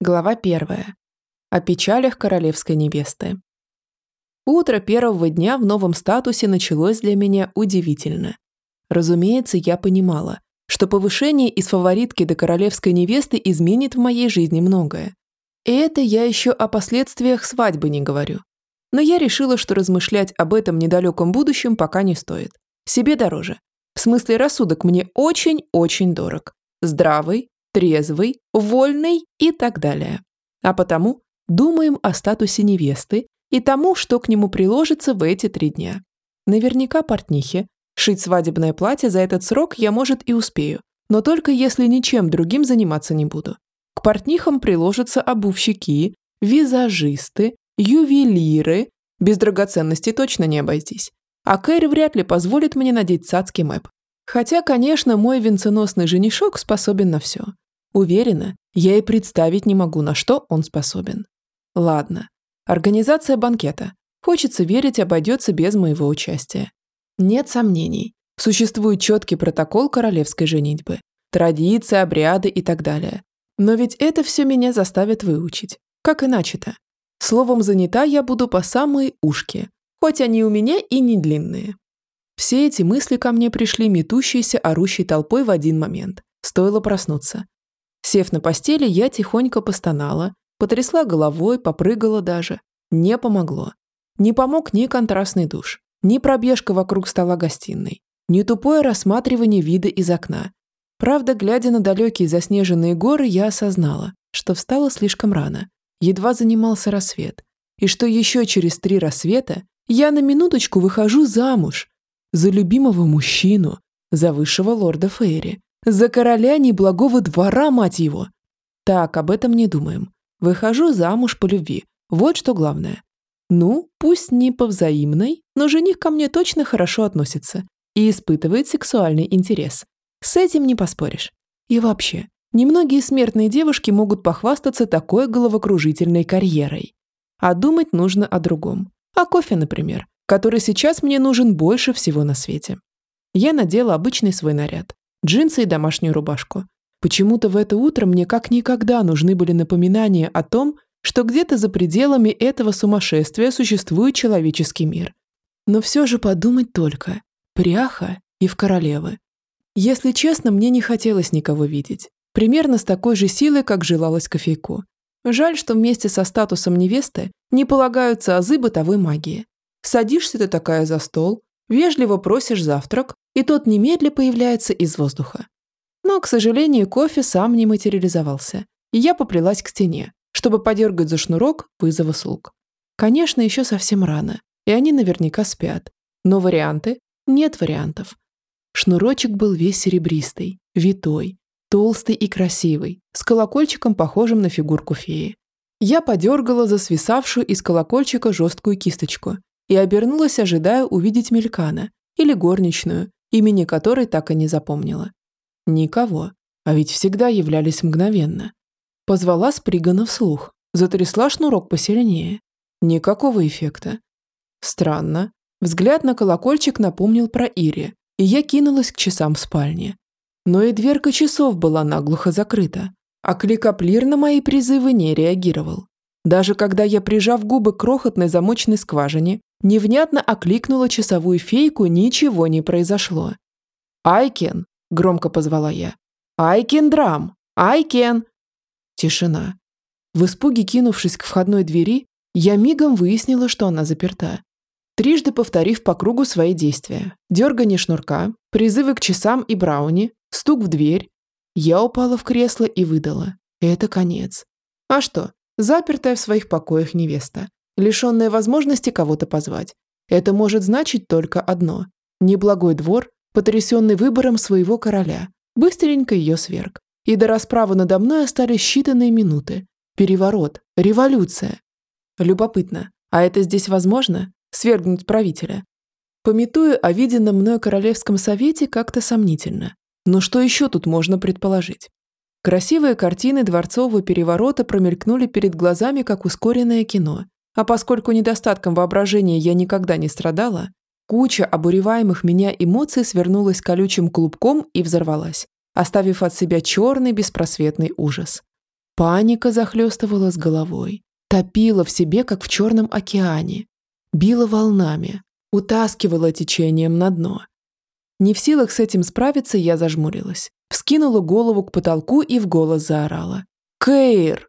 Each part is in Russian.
Глава первая. О печалях королевской невесты. Утро первого дня в новом статусе началось для меня удивительно. Разумеется, я понимала, что повышение из фаворитки до королевской невесты изменит в моей жизни многое. И это я еще о последствиях свадьбы не говорю. Но я решила, что размышлять об этом недалеком будущем пока не стоит. Себе дороже. В смысле рассудок мне очень-очень дорог. Здравый, трезвый, вольный и так далее. А потому думаем о статусе невесты и тому, что к нему приложится в эти три дня. Наверняка портнихи. Шить свадебное платье за этот срок я, может, и успею, но только если ничем другим заниматься не буду. К портнихам приложатся обувщики, визажисты, ювелиры. Без драгоценностей точно не обойтись. А Кэрри вряд ли позволит мне надеть цацкий мэп. Хотя, конечно, мой венценосный женишок способен на все. Уверена, я и представить не могу, на что он способен. Ладно. Организация банкета. Хочется верить, обойдется без моего участия. Нет сомнений. Существует четкий протокол королевской женитьбы. Традиции, обряды и так далее. Но ведь это все меня заставит выучить. Как иначе-то? Словом, занята я буду по самые ушки, хоть они у меня и не длинные. Все эти мысли ко мне пришли метущейся, орущей толпой в один момент. Стоило проснуться. Сев на постели, я тихонько постонала, потрясла головой, попрыгала даже. Не помогло. Не помог ни контрастный душ, ни пробежка вокруг стола гостиной, ни тупое рассматривание вида из окна. Правда, глядя на далекие заснеженные горы, я осознала, что встала слишком рано. Едва занимался рассвет. И что еще через три рассвета я на минуточку выхожу замуж за любимого мужчину, за высшего лорда Фейри, за короля неблагого двора, мать его. Так, об этом не думаем. Выхожу замуж по любви. Вот что главное. Ну, пусть не по взаимной, но жених ко мне точно хорошо относится и испытывает сексуальный интерес. С этим не поспоришь. И вообще, немногие смертные девушки могут похвастаться такой головокружительной карьерой. А думать нужно о другом. О кофе, например который сейчас мне нужен больше всего на свете. Я надела обычный свой наряд, джинсы и домашнюю рубашку. Почему-то в это утро мне как никогда нужны были напоминания о том, что где-то за пределами этого сумасшествия существует человеческий мир. Но все же подумать только. Пряха и в королевы. Если честно, мне не хотелось никого видеть. Примерно с такой же силой, как желалось кофейку. Жаль, что вместе со статусом невесты не полагаются азы бытовой магии. Садишься ты такая за стол, вежливо просишь завтрак, и тот немедля появляется из воздуха. Но, к сожалению, кофе сам не материализовался, и я поплелась к стене, чтобы подергать за шнурок вызова слуг. Конечно, еще совсем рано, и они наверняка спят. Но варианты? Нет вариантов. Шнурочек был весь серебристый, витой, толстый и красивый, с колокольчиком, похожим на фигурку феи. Я подергала за свисавшую из колокольчика жесткую кисточку и обернулась, ожидая увидеть Мелькана или горничную, имени которой так и не запомнила. Никого, а ведь всегда являлись мгновенно. Позвала Спригана вслух, затрясла шнурок посильнее. Никакого эффекта. Странно. Взгляд на колокольчик напомнил про Ири, и я кинулась к часам в спальне. Но и дверка часов была наглухо закрыта, а кликоплир на мои призывы не реагировал. Даже когда я, прижав губы к крохотной замочной скважине, невнятно окликнула часовую фейку, ничего не произошло. «Айкен!» – громко позвала я. «Айкен Драм! Айкен!» Тишина. В испуге кинувшись к входной двери, я мигом выяснила, что она заперта. Трижды повторив по кругу свои действия. Дергание шнурка, призывы к часам и брауни, стук в дверь. Я упала в кресло и выдала. Это конец. А что, запертая в своих покоях невеста, лишенная возможности кого-то позвать. Это может значить только одно. Неблагой двор, потрясенный выбором своего короля, быстренько ее сверг. И до расправы надо мной остались считанные минуты. Переворот, революция. Любопытно, а это здесь возможно? Свергнуть правителя? Пометую о виденном мной королевском совете как-то сомнительно. Но что еще тут можно предположить? Красивые картины дворцового переворота промелькнули перед глазами, как ускоренное кино. А поскольку недостатком воображения я никогда не страдала, куча обуреваемых меня эмоций свернулась колючим клубком и взорвалась, оставив от себя черный беспросветный ужас. Паника захлестывала с головой, топила в себе, как в черном океане, била волнами, утаскивала течением на дно. Не в силах с этим справиться, я зажмурилась, вскинула голову к потолку и в голос заорала. «Кейр!»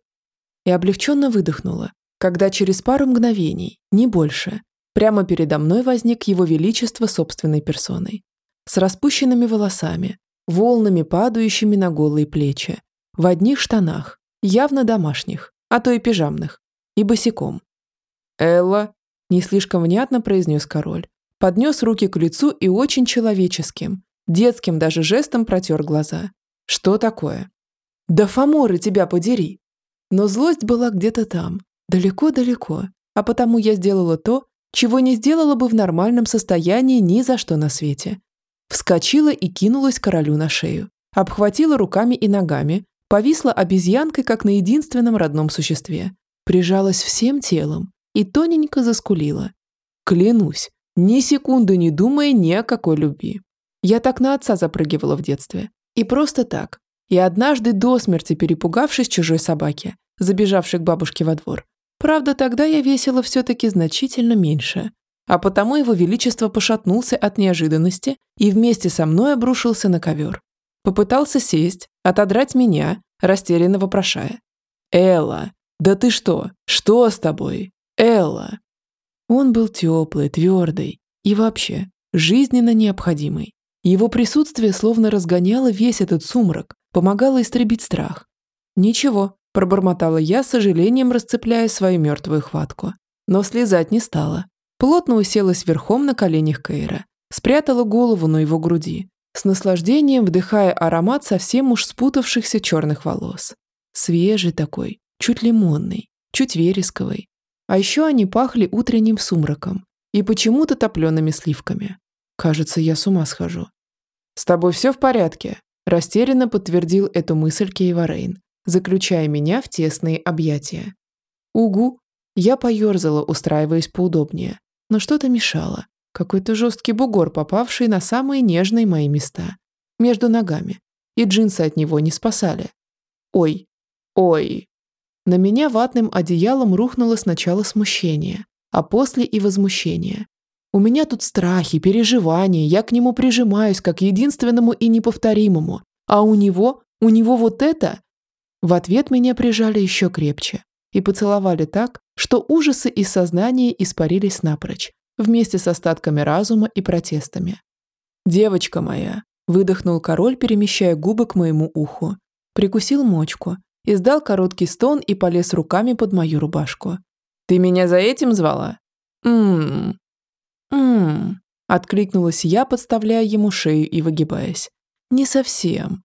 И облегченно выдохнула, когда через пару мгновений, не больше, прямо передо мной возник его величество собственной персоной. С распущенными волосами, волнами, падающими на голые плечи, в одних штанах, явно домашних, а то и пижамных, и босиком. «Элла», – не слишком внятно произнес король, поднес руки к лицу и очень человеческим, детским даже жестом протер глаза. «Что такое?» «Да Фоморы тебя подери!» Но злость была где-то там, далеко-далеко, а потому я сделала то, чего не сделала бы в нормальном состоянии ни за что на свете. Вскочила и кинулась королю на шею, обхватила руками и ногами, повисла обезьянкой, как на единственном родном существе, прижалась всем телом и тоненько заскулила. Клянусь, ни секунды не думая ни о какой любви. Я так на отца запрыгивала в детстве. И просто так. И однажды до смерти перепугавшись чужой собаке, забежавшей к бабушке во двор. Правда, тогда я весила все-таки значительно меньше. А потому его величество пошатнулся от неожиданности и вместе со мной обрушился на ковер. Попытался сесть, отодрать меня, растерянно вопрошая. «Элла, да ты что? Что с тобой? Элла!» Он был теплый, твердый и вообще жизненно необходимый. Его присутствие словно разгоняло весь этот сумрак, помогало истребить страх. «Ничего», – пробормотала я, с сожалением расцепляя свою мертвую хватку. Но слезать не стала. Плотно уселась верхом на коленях Кейра, спрятала голову на его груди, с наслаждением вдыхая аромат совсем уж спутавшихся черных волос. Свежий такой, чуть лимонный, чуть вересковый. А еще они пахли утренним сумраком и почему-то топлеными сливками. Кажется, я с ума схожу. «С тобой все в порядке?» Растерянно подтвердил эту мысль Кейварейн, заключая меня в тесные объятия. «Угу!» Я поерзала, устраиваясь поудобнее, но что-то мешало, какой-то жесткий бугор, попавший на самые нежные мои места. Между ногами. И джинсы от него не спасали. Ой. Ой. На меня ватным одеялом рухнуло сначала смущение, а после и возмущение. У меня тут страхи, переживания, я к нему прижимаюсь как единственному и неповторимому. А у него, у него вот это... В ответ меня прижали еще крепче и поцеловали так, что ужасы и сознание испарились напрочь, вместе с остатками разума и протестами. «Девочка моя!» – выдохнул король, перемещая губы к моему уху. Прикусил мочку, издал короткий стон и полез руками под мою рубашку. «Ты меня за этим звала?» «Ммм...» «Ммм...» – откликнулась я, подставляя ему шею и выгибаясь. «Не совсем».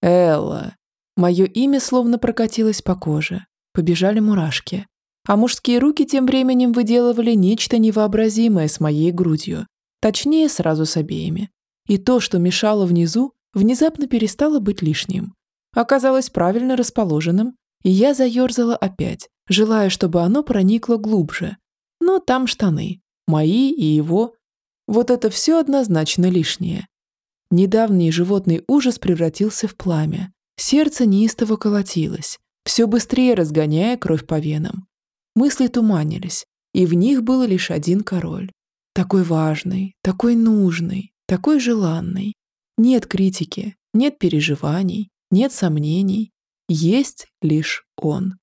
«Элла...» Мое имя словно прокатилось по коже. Побежали мурашки а мужские руки тем временем выделывали нечто невообразимое с моей грудью, точнее, сразу с обеими. И то, что мешало внизу, внезапно перестало быть лишним. Оказалось правильно расположенным, и я заерзала опять, желая, чтобы оно проникло глубже. Но там штаны, мои и его. Вот это все однозначно лишнее. Недавний животный ужас превратился в пламя. Сердце неистово колотилось, все быстрее разгоняя кровь по венам. Мысли туманились, и в них был лишь один король. Такой важный, такой нужный, такой желанный. Нет критики, нет переживаний, нет сомнений. Есть лишь он.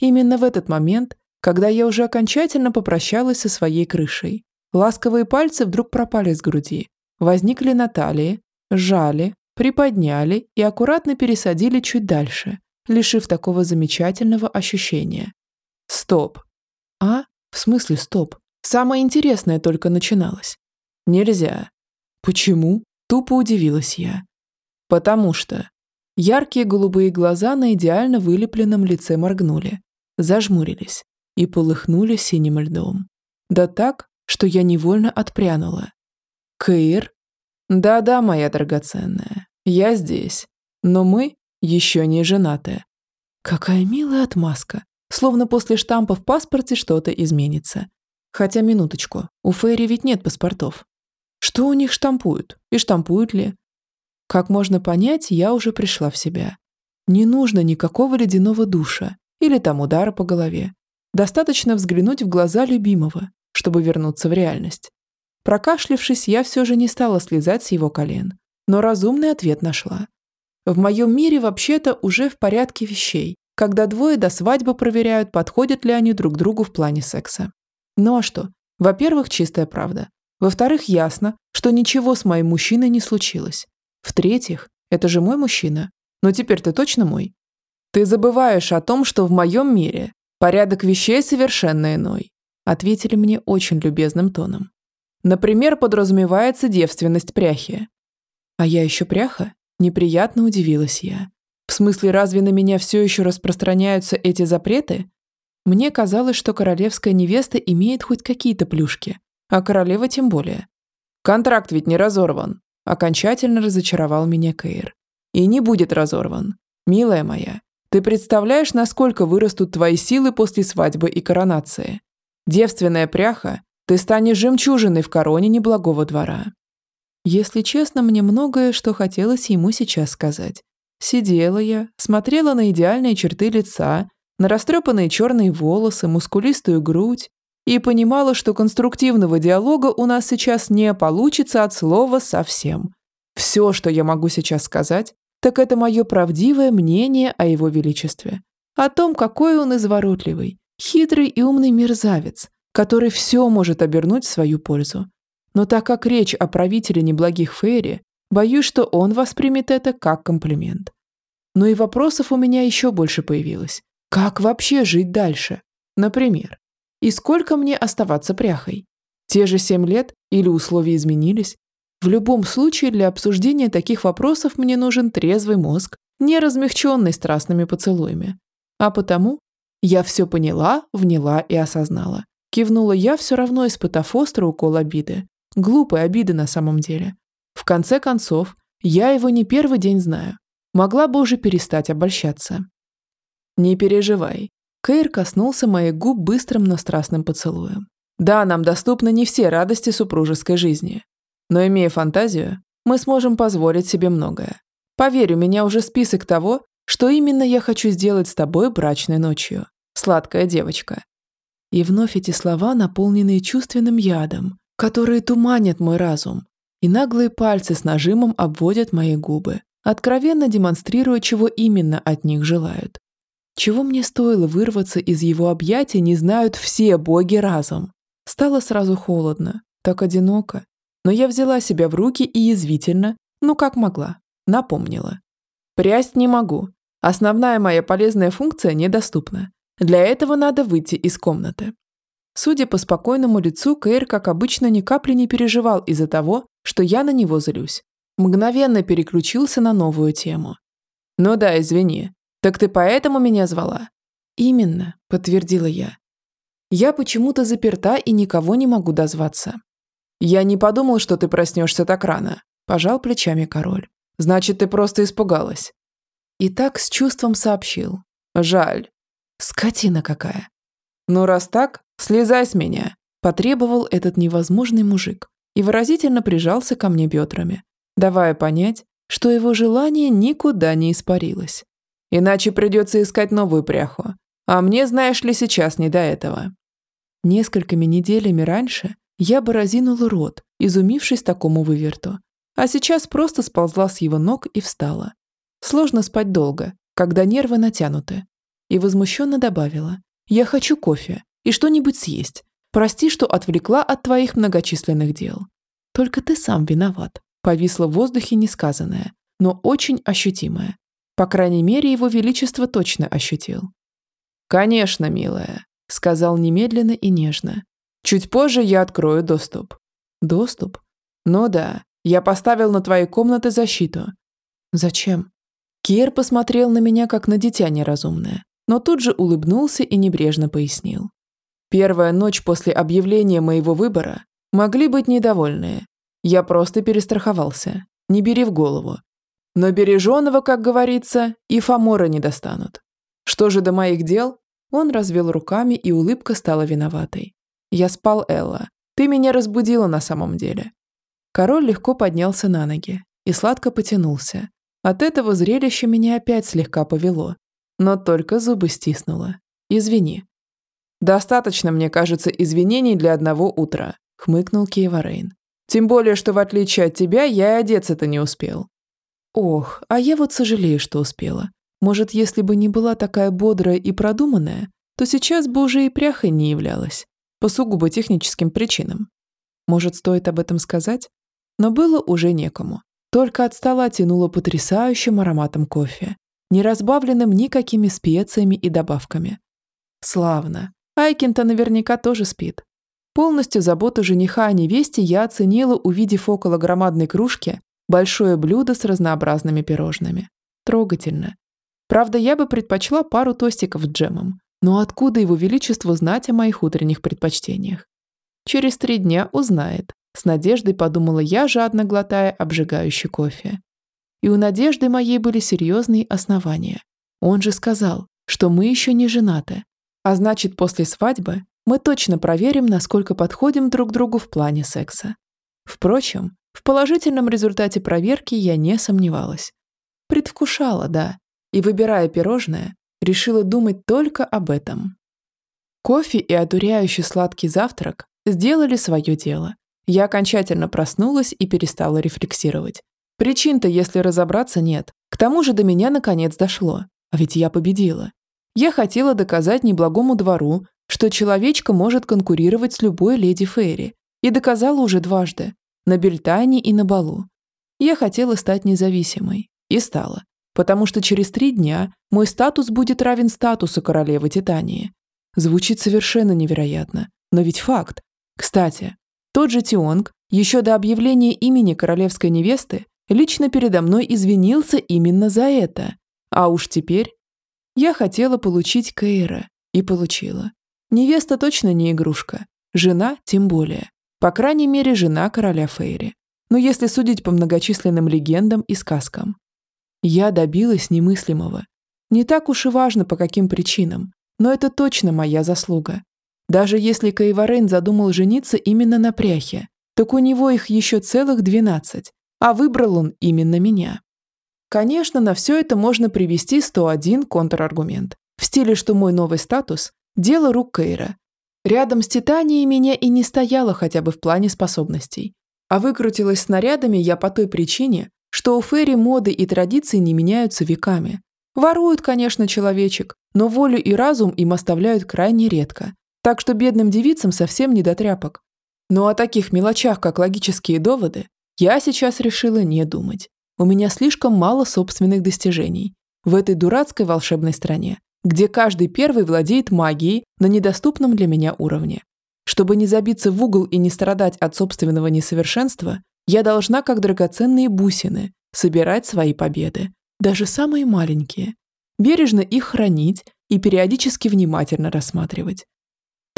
Именно в этот момент, когда я уже окончательно попрощалась со своей крышей, ласковые пальцы вдруг пропали с груди, возникли на талии, сжали, приподняли и аккуратно пересадили чуть дальше, лишив такого замечательного ощущения, Стоп. А? В смысле стоп? Самое интересное только начиналось. Нельзя. Почему? Тупо удивилась я. Потому что... Яркие голубые глаза на идеально вылепленном лице моргнули, зажмурились и полыхнули синим льдом. Да так, что я невольно отпрянула. Кэйр? Да-да, моя драгоценная, я здесь. Но мы еще не женаты. Какая милая отмазка. Словно после штампа в паспорте что-то изменится. Хотя минуточку, у Фейри ведь нет паспортов. Что у них штампуют? И штампуют ли? Как можно понять, я уже пришла в себя. Не нужно никакого ледяного душа или там удара по голове. Достаточно взглянуть в глаза любимого, чтобы вернуться в реальность. Прокашлившись, я все же не стала слезать с его колен, но разумный ответ нашла. В моем мире вообще-то уже в порядке вещей, когда двое до свадьбы проверяют, подходят ли они друг другу в плане секса. Ну а что? Во-первых, чистая правда. Во-вторых, ясно, что ничего с моим мужчиной не случилось. В-третьих, это же мой мужчина. Но теперь ты точно мой. Ты забываешь о том, что в моем мире порядок вещей совершенно иной, ответили мне очень любезным тоном. Например, подразумевается девственность пряхи. А я еще пряха? Неприятно удивилась я. В смысле, разве на меня все еще распространяются эти запреты? Мне казалось, что королевская невеста имеет хоть какие-то плюшки, а королева тем более. Контракт ведь не разорван. Окончательно разочаровал меня Кейр. И не будет разорван. Милая моя, ты представляешь, насколько вырастут твои силы после свадьбы и коронации? Девственная пряха, ты станешь жемчужиной в короне неблагого двора. Если честно, мне многое, что хотелось ему сейчас сказать. Сидела я, смотрела на идеальные черты лица, на растрепанные черные волосы, мускулистую грудь и понимала, что конструктивного диалога у нас сейчас не получится от слова совсем. Все, что я могу сейчас сказать, так это мое правдивое мнение о его величестве. О том, какой он изворотливый, хитрый и умный мерзавец, который все может обернуть в свою пользу. Но так как речь о правителе неблагих Фейри, боюсь, что он воспримет это как комплимент. Но и вопросов у меня еще больше появилось. Как вообще жить дальше? Например, и сколько мне оставаться пряхой? Те же семь лет или условия изменились? В любом случае для обсуждения таких вопросов мне нужен трезвый мозг, не размягченный страстными поцелуями. А потому я все поняла, вняла и осознала. Кивнула я, все равно испытав острый укол обиды. Глупой обиды на самом деле. В конце концов, я его не первый день знаю. Могла бы уже перестать обольщаться. Не переживай. Кейр коснулся моих губ быстрым, но страстным поцелуем. Да, нам доступны не все радости супружеской жизни. Но имея фантазию, мы сможем позволить себе многое. Поверь, у меня уже список того, что именно я хочу сделать с тобой брачной ночью. Сладкая девочка. И вновь эти слова, наполненные чувственным ядом, которые туманят мой разум, и наглые пальцы с нажимом обводят мои губы, откровенно демонстрируя, чего именно от них желают. Чего мне стоило вырваться из его объятий, не знают все боги разом. Стало сразу холодно, так одиноко, но я взяла себя в руки и язвительно, ну как могла, напомнила. Прясть не могу. Основная моя полезная функция недоступна. Для этого надо выйти из комнаты. Судя по спокойному лицу, Кэйр, как обычно, ни капли не переживал из-за того, что я на него злюсь. Мгновенно переключился на новую тему. «Ну да, извини. Так ты поэтому меня звала?» «Именно», — подтвердила я. «Я почему-то заперта и никого не могу дозваться. «Я не подумал, что ты проснешься так рано», – пожал плечами король. «Значит, ты просто испугалась». И так с чувством сообщил. «Жаль. Скотина какая». «Ну, раз так, слезай с меня», – потребовал этот невозможный мужик и выразительно прижался ко мне бедрами, давая понять, что его желание никуда не испарилось. Иначе придется искать новую пряху. А мне, знаешь ли, сейчас не до этого. Несколькими неделями раньше я бы разинула рот, изумившись такому выверту. А сейчас просто сползла с его ног и встала. Сложно спать долго, когда нервы натянуты. И возмущенно добавила. «Я хочу кофе и что-нибудь съесть. Прости, что отвлекла от твоих многочисленных дел. Только ты сам виноват». Повисло в воздухе несказанное, но очень ощутимое. По крайней мере, его величество точно ощутил. «Конечно, милая», — сказал немедленно и нежно, Чуть позже я открою доступ. Доступ? Ну да, я поставил на твои комнаты защиту. Зачем? Кир посмотрел на меня, как на дитя неразумное, но тут же улыбнулся и небрежно пояснил. Первая ночь после объявления моего выбора могли быть недовольные. Я просто перестраховался. Не бери в голову. Но береженого, как говорится, и фамора не достанут. Что же до моих дел? Он развел руками, и улыбка стала виноватой. «Я спал, Элла. Ты меня разбудила на самом деле». Король легко поднялся на ноги и сладко потянулся, От этого зрелища меня опять слегка повело, но только зубы стиснула. Извини. Достаточно, мне кажется, извинений для одного утра, хмыкнул Кейварейн. Тем более, что в отличие от тебя, я и одеться-то не успел. Ох, а я вот сожалею, что успела. Может, если бы не была такая бодрая и продуманная, то сейчас бы уже и пряхой не являлась. По сугубо техническим причинам. Может, стоит об этом сказать? Но было уже некому. Только от стола тянуло потрясающим ароматом кофе, не разбавленным никакими специями и добавками. Славно. Айкин-то наверняка тоже спит. Полностью заботу жениха о невесте я оценила, увидев около громадной кружки большое блюдо с разнообразными пирожными. Трогательно. Правда, я бы предпочла пару тостиков с джемом. Но откуда его величество знать о моих утренних предпочтениях? Через три дня узнает. С надеждой подумала я, жадно глотая обжигающий кофе. И у надежды моей были серьезные основания. Он же сказал, что мы еще не женаты. А значит, после свадьбы мы точно проверим, насколько подходим друг другу в плане секса. Впрочем, в положительном результате проверки я не сомневалась. Предвкушала, да, и, выбирая пирожное, решила думать только об этом. Кофе и одуряющий сладкий завтрак сделали свое дело, я окончательно проснулась и перестала рефлексировать. Причин-то, если разобраться, нет. К тому же до меня наконец дошло. А ведь я победила. Я хотела доказать неблагому двору, что человечка может конкурировать с любой леди Фейри. И доказала уже дважды. На Бельтане и на Балу. Я хотела стать независимой. И стала. Потому что через три дня мой статус будет равен статусу королевы Титании. Звучит совершенно невероятно. Но ведь факт. Кстати, тот же Тионг, еще до объявления имени королевской невесты, лично передо мной извинился именно за это. А уж теперь я хотела получить Кейра и получила. Невеста точно не игрушка, жена тем более. По крайней мере, жена короля Фейри. Но если судить по многочисленным легендам и сказкам. Я добилась немыслимого. Не так уж и важно, по каким причинам, но это точно моя заслуга. Даже если Кайварейн задумал жениться именно на пряхе, так у него их еще целых двенадцать, а выбрал он именно меня. Конечно, на все это можно привести 101 контраргумент. В стиле, что мой новый статус – дело рук Кейра. Рядом с Титанией меня и не стояло хотя бы в плане способностей. А выкрутилась снарядами я по той причине, что у Ферри моды и традиции не меняются веками. Воруют, конечно, человечек, но волю и разум им оставляют крайне редко, так что бедным девицам совсем не до тряпок. Но о таких мелочах, как логические доводы, я сейчас решила не думать. У меня слишком мало собственных достижений. В этой дурацкой волшебной стране, где каждый первый владеет магией на недоступном для меня уровне. Чтобы не забиться в угол и не страдать от собственного несовершенства, я должна, как драгоценные бусины, собирать свои победы, даже самые маленькие, бережно их хранить и периодически внимательно рассматривать,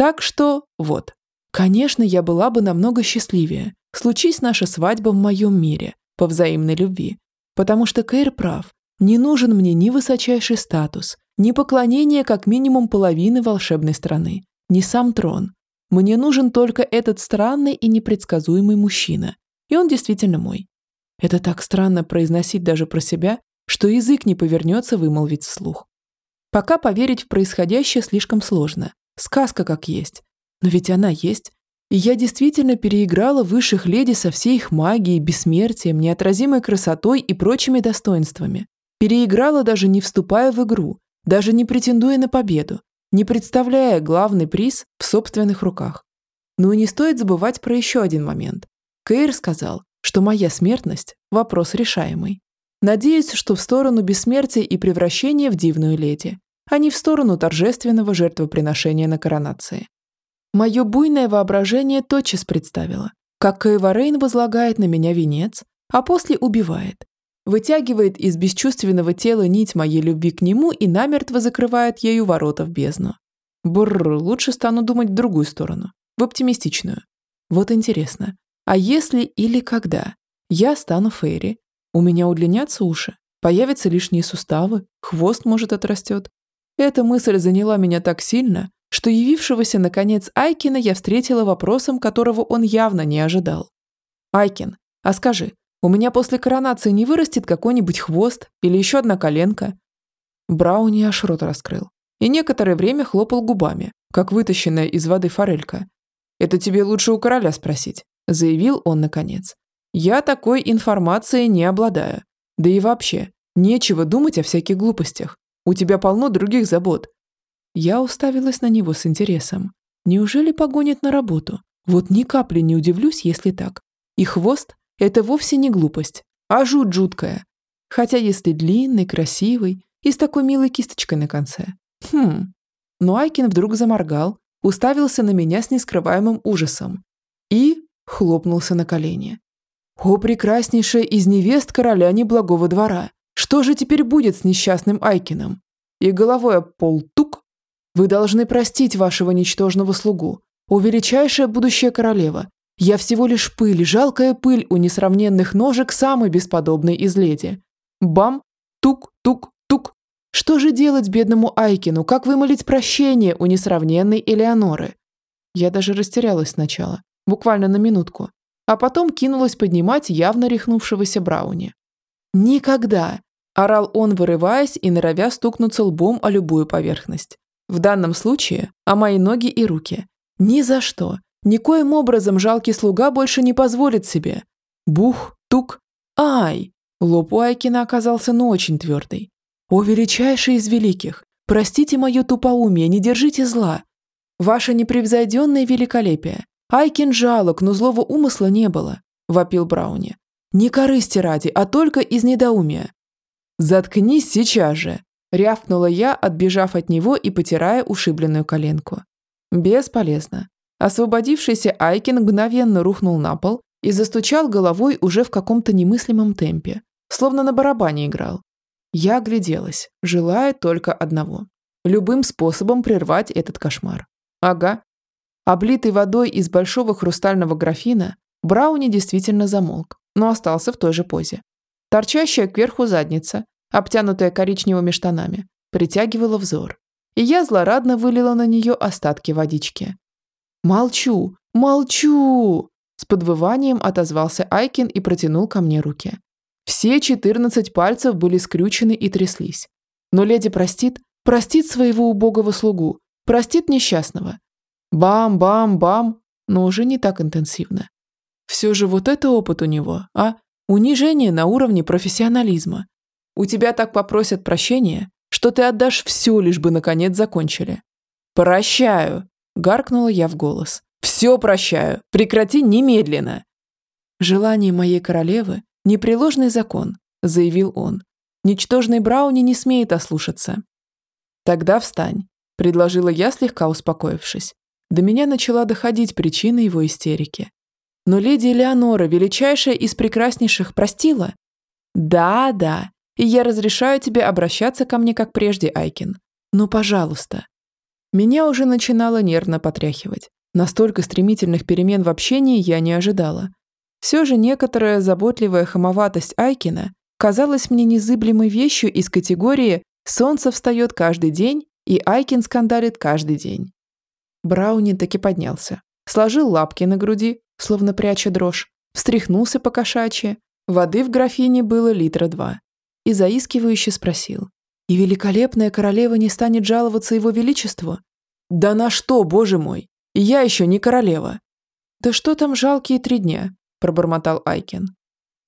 так что вот. Конечно, я была бы намного счастливее, случись наша свадьба в моем мире, по взаимной любви. Потому что Кэр прав. Не нужен мне ни высочайший статус, ни поклонение как минимум половины волшебной страны, ни сам трон. Мне нужен только этот странный и непредсказуемый мужчина. И он действительно мой. Это так странно произносить даже про себя, что язык не повернется вымолвить вслух. Пока поверить в происходящее слишком сложно, Сказка как есть. Но ведь она есть. И я действительно переиграла высших леди со всей их магией, бессмертием, неотразимой красотой и прочими достоинствами. Переиграла даже не вступая в игру, даже не претендуя на победу, не представляя главный приз в собственных руках. Но не стоит забывать про еще один момент. Кейр сказал, что моя смертность – вопрос решаемый. Надеюсь, что в сторону бессмертия и превращения в дивную леди а не в сторону торжественного жертвоприношения на коронации. Мое буйное воображение тотчас представило, как Кайварейн возлагает на меня венец, а после убивает, вытягивает из бесчувственного тела нить моей любви к нему и намертво закрывает ею ворота в бездну. Бррр, лучше стану думать в другую сторону, в оптимистичную. Вот интересно, а если или когда я стану Фейри, у меня удлинятся уши, появятся лишние суставы, хвост, может, отрастет, эта мысль заняла меня так сильно, что явившегося, наконец, Айкина я встретила вопросом, которого он явно не ожидал. «Айкин, а скажи, У меня после коронации не вырастет какой-нибудь хвост или еще одна коленка?» Брауни аж рот раскрыл и некоторое время хлопал губами, как вытащенная из воды форелька. «Это тебе лучше у короля спросить», – заявил он наконец. «Я такой информацией не обладаю. Да и вообще, нечего думать о всяких глупостях. У тебя полно других забот». Я уставилась на него с интересом. Неужели погонит на работу? Вот ни капли не удивлюсь, если так. И хвост – это вовсе не глупость, а жуть жуткая. Хотя если длинный, красивый и с такой милой кисточкой на конце. Хм. Но Айкин вдруг заморгал, уставился на меня с нескрываемым ужасом и хлопнулся на колени. «О, прекраснейшая из невест короля неблагого двора! Что же теперь будет с несчастным Айкином?» И головой об пол. «Вы должны простить вашего ничтожного слугу. О, величайшая будущая королева! Я всего лишь пыль, жалкая пыль у несравненных ножек самой бесподобной из леди. Бам! Тук-тук! Что же делать бедному Айкину? Как вымолить прощение у несравненной Элеоноры? Я даже растерялась сначала, буквально на минутку, а потом кинулась поднимать явно рехнувшегося Брауни. «Никогда!» – орал он, вырываясь и норовя стукнуться лбом о любую поверхность. В данном случае – о мои ноги и руки. Ни за что! Никоим образом жалкий слуга больше не позволит себе. Бух, тук, ай! Лоб у Айкина оказался ну очень твердый. «О, величайший из великих! Простите мое тупоумие, не держите зла! Ваше непревзойденное великолепие! Айкин жалок, но злого умысла не было!» – вопил Брауни. «Не корысти ради, а только из недоумия!» «Заткнись сейчас же!» – рявкнула я, отбежав от него и потирая ушибленную коленку. Бесполезно. Освободившийся Айкин мгновенно рухнул на пол и застучал головой уже в каком-то немыслимом темпе, словно на барабане играл. Я огляделась, желая только одного – любым способом прервать этот кошмар. Ага. Облитый водой из большого хрустального графина, Брауни действительно замолк, но остался в той же позе. Торчащая кверху задница, обтянутая коричневыми штанами, притягивала взор, и я злорадно вылила на нее остатки водички. «Молчу! Молчу!» С подвыванием отозвался Айкин и протянул ко мне руки. Все четырнадцать пальцев были скрючены и тряслись. Но леди простит, простит своего убогого слугу, простит несчастного. Бам-бам-бам, но уже не так интенсивно. Все же вот это опыт у него, а? Унижение на уровне профессионализма. У тебя так попросят прощения, что ты отдашь все, лишь бы наконец закончили. «Прощаю!» – гаркнула я в голос. «Все прощаю! Прекрати немедленно!» Желание моей королевы «Непреложный закон», – заявил он. «Ничтожный Брауни не смеет ослушаться». «Тогда встань», – предложила я, слегка успокоившись. До меня начала доходить причина его истерики. «Но леди Элеонора, величайшая из прекраснейших, простила?» «Да, да, и я разрешаю тебе обращаться ко мне, как прежде, Айкин. Ну, пожалуйста». Меня уже начинало нервно потряхивать. Настолько стремительных перемен в общении я не ожидала. Все же некоторая заботливая хамоватость Айкина казалась мне незыблемой вещью из категории «солнце встает каждый день» и Айкин скандалит каждый день. Брауни таки поднялся, сложил лапки на груди, словно пряча дрожь, встряхнулся по кошачьи, воды в графине было литра два, и заискивающе спросил, «И великолепная королева не станет жаловаться его величеству?» «Да на что, боже мой! Я еще не королева!» «Да что там жалкие три дня? пробормотал Айкин.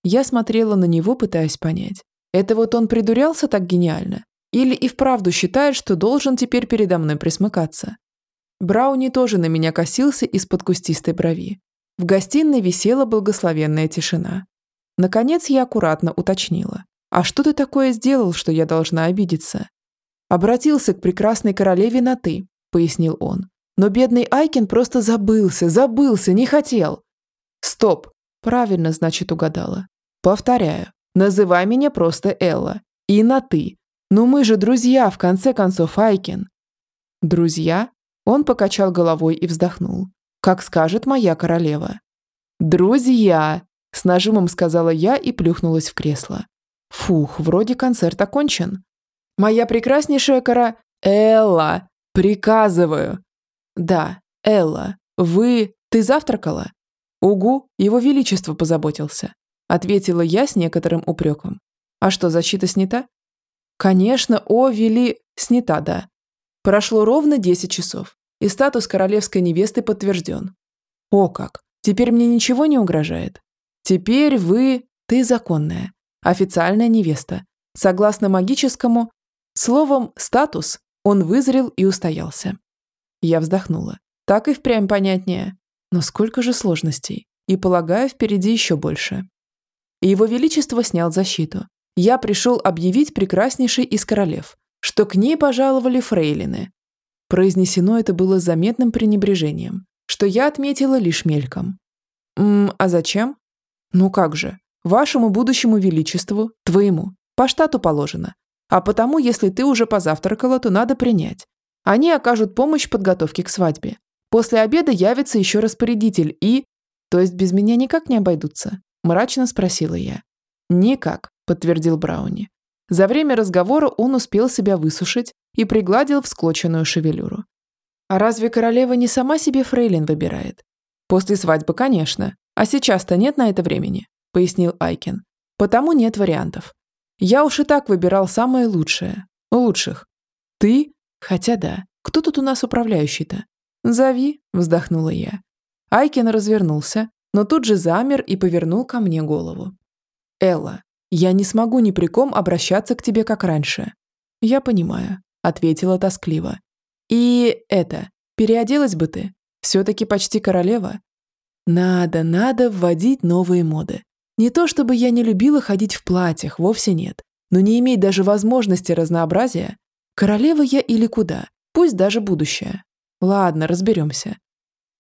Я смотрела на него, пытаясь понять. Это вот он придурялся так гениально? Или и вправду считает, что должен теперь передо мной присмыкаться? Брауни тоже на меня косился из-под кустистой брови. В гостиной висела благословенная тишина. Наконец я аккуратно уточнила. «А что ты такое сделал, что я должна обидеться?» «Обратился к прекрасной королеве на «ты», — пояснил он. «Но бедный Айкин просто забылся, забылся, не хотел». «Стоп!» Правильно, значит, угадала. Повторяю, называй меня просто Элла. И на «ты». Ну мы же друзья, в конце концов, Айкин. Друзья? Он покачал головой и вздохнул. Как скажет моя королева. Друзья! С нажимом сказала я и плюхнулась в кресло. Фух, вроде концерт окончен. Моя прекраснейшая кора... Элла! Приказываю! Да, Элла, вы... Ты завтракала? «Угу, его величество позаботился», ответила я с некоторым упреком. А что, защита снята? Конечно, о, вели... снята, да. Прошло ровно 10 часов, и статус королевской невесты подтвержден. О как, теперь мне ничего не угрожает. Теперь вы... ты законная, официальная невеста. Согласно магическому... Словом, статус, он вызрел и устоялся. Я вздохнула. Так и впрямь понятнее. Но сколько же сложностей. И, полагаю, впереди еще больше. Его Величество снял защиту. Я пришел объявить прекраснейшей из королев, что к ней пожаловали фрейлины. Произнесено это было заметным пренебрежением, что я отметила лишь мельком. «Ммм, а зачем?» «Ну как же, вашему будущему величеству, твоему, по штату положено. А потому, если ты уже позавтракала, то надо принять. Они окажут помощь в подготовке к свадьбе. После обеда явится еще распорядитель и... То есть без меня никак не обойдутся? Мрачно спросила я. Никак, подтвердил Брауни. За время разговора он успел себя высушить и пригладил всклоченную шевелюру. А разве королева не сама себе фрейлин выбирает? После свадьбы, конечно. А сейчас-то нет на это времени, пояснил Айкин. Потому нет вариантов. Я уж и так выбирал самое лучшее. Лучших. Ты? Хотя да. Кто тут у нас управляющий-то? Зови, вздохнула я. Айкин развернулся, но тут же замер и повернул ко мне голову. Элла, я не смогу ни при ком обращаться к тебе, как раньше. Я понимаю, ответила тоскливо. И это, переоделась бы ты. Все-таки почти королева. Надо, надо вводить новые моды. Не то чтобы я не любила ходить в платьях, вовсе нет. Но не иметь даже возможности разнообразия. Королева я или куда, пусть даже будущее. Ладно, разберемся.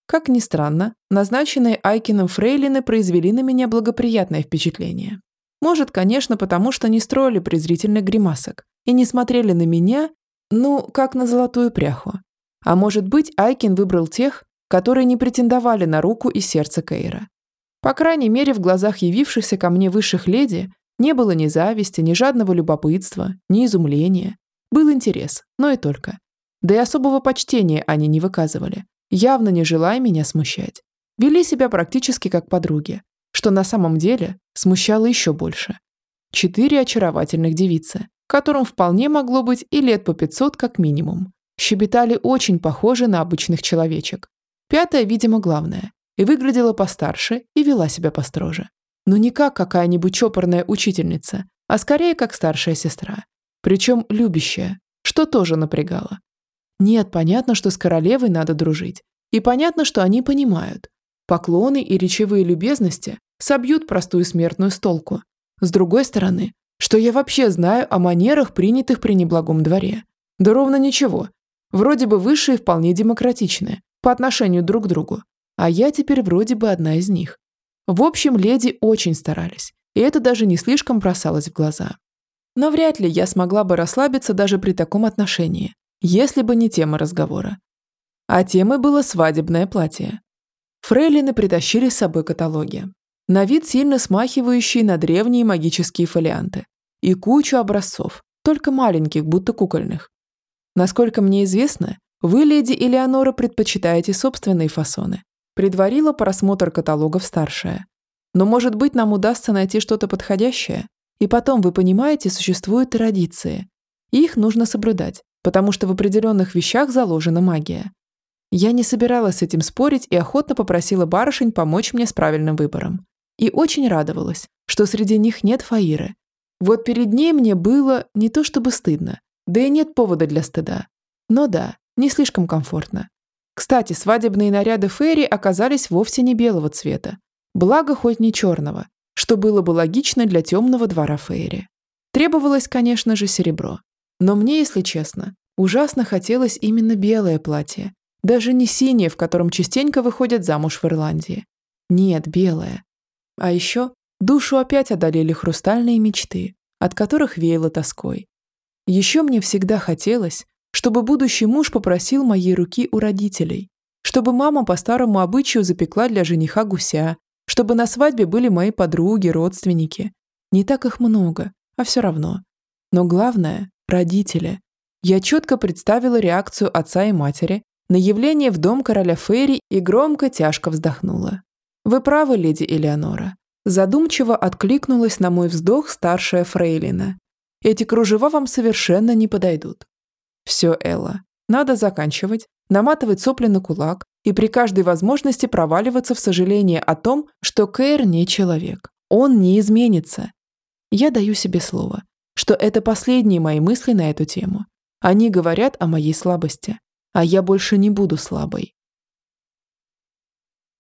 Как ни странно, назначенные Айкином фрейлины произвели на меня благоприятное впечатление. Может, конечно, потому что не строили презрительных гримасок и не смотрели на меня, ну, как на золотую пряху. А может быть, Айкин выбрал тех, которые не претендовали на руку и сердце Кейра. По крайней мере, в глазах явившихся ко мне высших леди не было ни зависти, ни жадного любопытства, ни изумления. Был интерес, но и только. Да и особого почтения они не выказывали, явно не желая меня смущать. Вели себя практически как подруги, что на самом деле смущало еще больше. Четыре очаровательных девицы, которым вполне могло быть и лет по 500 как минимум, щебетали очень похожи на обычных человечек. Пятая, видимо, главная, и выглядела постарше и вела себя построже. Но не как какая-нибудь чопорная учительница, а скорее как старшая сестра. Причем любящая, что тоже напрягало. Нет, понятно, что с королевой надо дружить. И понятно, что они понимают. Поклоны и речевые любезности собьют простую смертную с толку. С другой стороны, что я вообще знаю о манерах, принятых при неблагом дворе? Да ровно ничего. Вроде бы высшие вполне демократичные, по отношению друг к другу а я теперь вроде бы одна из них. В общем, леди очень старались, и это даже не слишком бросалось в глаза. Но вряд ли я смогла бы расслабиться даже при таком отношении, если бы не тема разговора. А темой было свадебное платье. Фрейлины притащили с собой каталоги. На вид сильно смахивающие на древние магические фолианты. И кучу образцов, только маленьких, будто кукольных. Насколько мне известно, вы, леди Элеонора, предпочитаете собственные фасоны, Предварила просмотр каталогов старшая. Но, может быть, нам удастся найти что-то подходящее? И потом, вы понимаете, существуют традиции. их нужно соблюдать, потому что в определенных вещах заложена магия. Я не собиралась с этим спорить и охотно попросила барышень помочь мне с правильным выбором. И очень радовалась, что среди них нет Фаиры. Вот перед ней мне было не то чтобы стыдно, да и нет повода для стыда. Но да, не слишком комфортно. Кстати, свадебные наряды Ферри оказались вовсе не белого цвета, благо хоть не черного, что было бы логично для темного двора Фейри. Требовалось, конечно же, серебро. Но мне, если честно, ужасно хотелось именно белое платье, даже не синее, в котором частенько выходят замуж в Ирландии. Нет, белое. А еще душу опять одолели хрустальные мечты, от которых веяло тоской. Еще мне всегда хотелось, чтобы будущий муж попросил моей руки у родителей, чтобы мама по старому обычаю запекла для жениха гуся, чтобы на свадьбе были мои подруги, родственники. Не так их много, а все равно. Но главное – родители. Я четко представила реакцию отца и матери на явление в дом короля Ферри и громко, тяжко вздохнула. Вы правы, леди Элеонора. Задумчиво откликнулась на мой вздох старшая фрейлина. Эти кружева вам совершенно не подойдут. Все, Элла, надо заканчивать, наматывать сопли на кулак и при каждой возможности проваливаться в сожаление о том, что Кэр не человек. Он не изменится. Я даю себе слово, что это последние мои мысли на эту тему. Они говорят о моей слабости, а я больше не буду слабой.